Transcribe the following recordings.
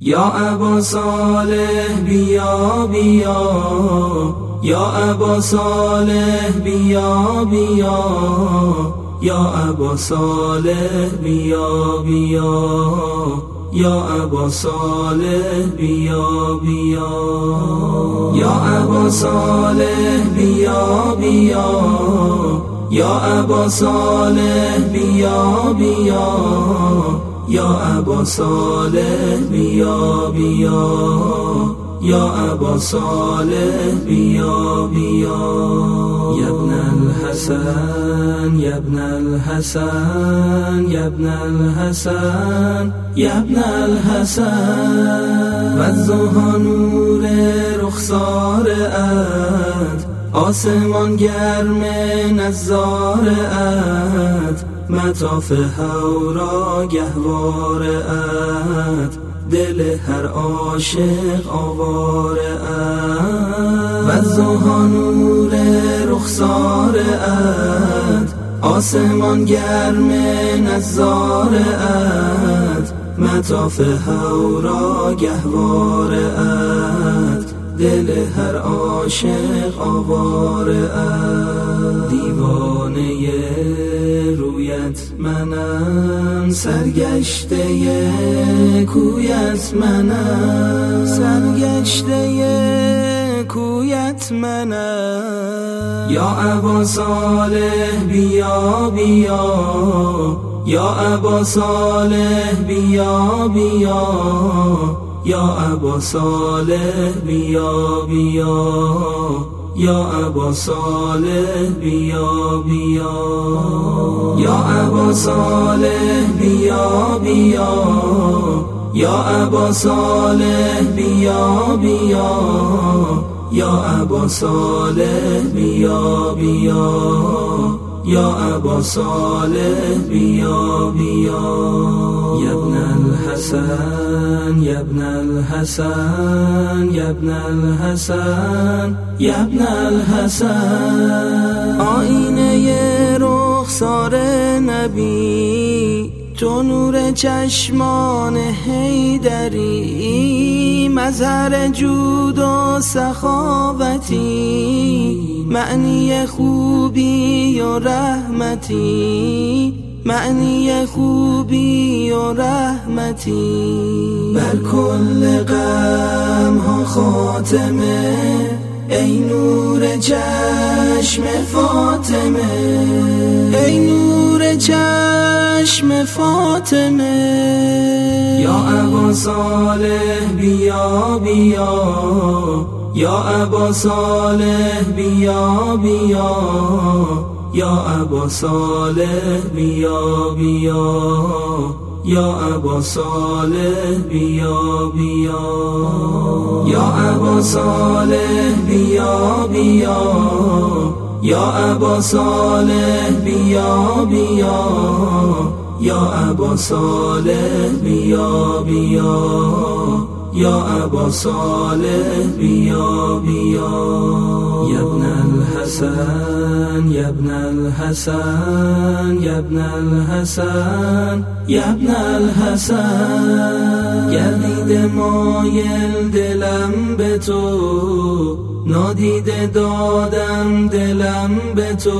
یا ابا صالح بیا بیا. یا ابا صالح بیا بیا. یا ابا صالح بیا بیا. یا ابا صالح بیا بیا. یا ابا صالح بیا بیا. یا ابا صالح بیا بیا. یا ابا صالح بیا بیا. یا ابا صالح بیا بیا. یا ابن الحسن یا ابن الحسن یا ابن الحسن یا ابن الحسن. و نور رخسار اد آسمان گرم نظارت مطاف هورا اد دل هر عاشق آوار اد و زوها نور اد آسمان گرم نظارت مطاف هورا اد دل هر عاشق آوار دیوانه رویت منم سرگشته کویت منم. سرگشته کویت منم. یا ابا صالح بیا بیا. یا ابا صالح بیا بیا. یا ابا صالح بیا بیا. یا ابا صالح بیا بیا. یا ابا صالح بیا بیا. یا ابا صالح بیا بیا. یا ابا صالح بیا بیا. یا ابا صالح بیا بیا. یا ابن الحسن یا ابن الحسن یا ابن الحسن یا ابن الحسن. آینه رخسار نبی تو نور چشمان هیدری مظهر جود و سخاوتی. معنی خوبی و رحمتی؟ معنی خوبی و رحمتی؟ بر کل غم ها خاتمه ای نور چشم فاطمه. ای نور چشم فاطمه. یا ابا صالح بیا بیا. یا ابا صالح بیا بیا. یا ابا صالح بیا بیا. یا ابا صالح بیا بیا. یا ابا صالح بیا بیا. یا ابا صالح بیا بیا. یا ابا صالح بیا بیا. یا ابا صالح بیا بیا. یا ابن الحسن یا ابن الحسن یا ابن الحسن یا ابن الحسن. گردید مایل دلم به تو نادیده دادم دلم به تو.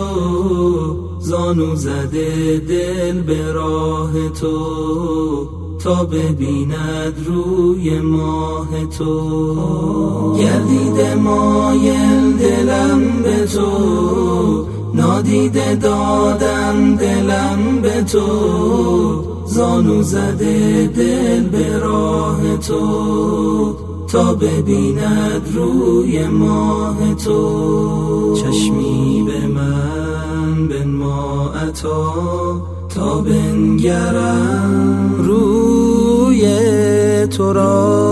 زانو زده دل به راه تو. تا ببیند روی ماه تو. گردید مایل دلم به تو. نادیده دادم دلم به تو. زانو زده دل به راه تو. تا ببیند روی ماه تو. چشمی به من به ما عطا. تا بنگرم تو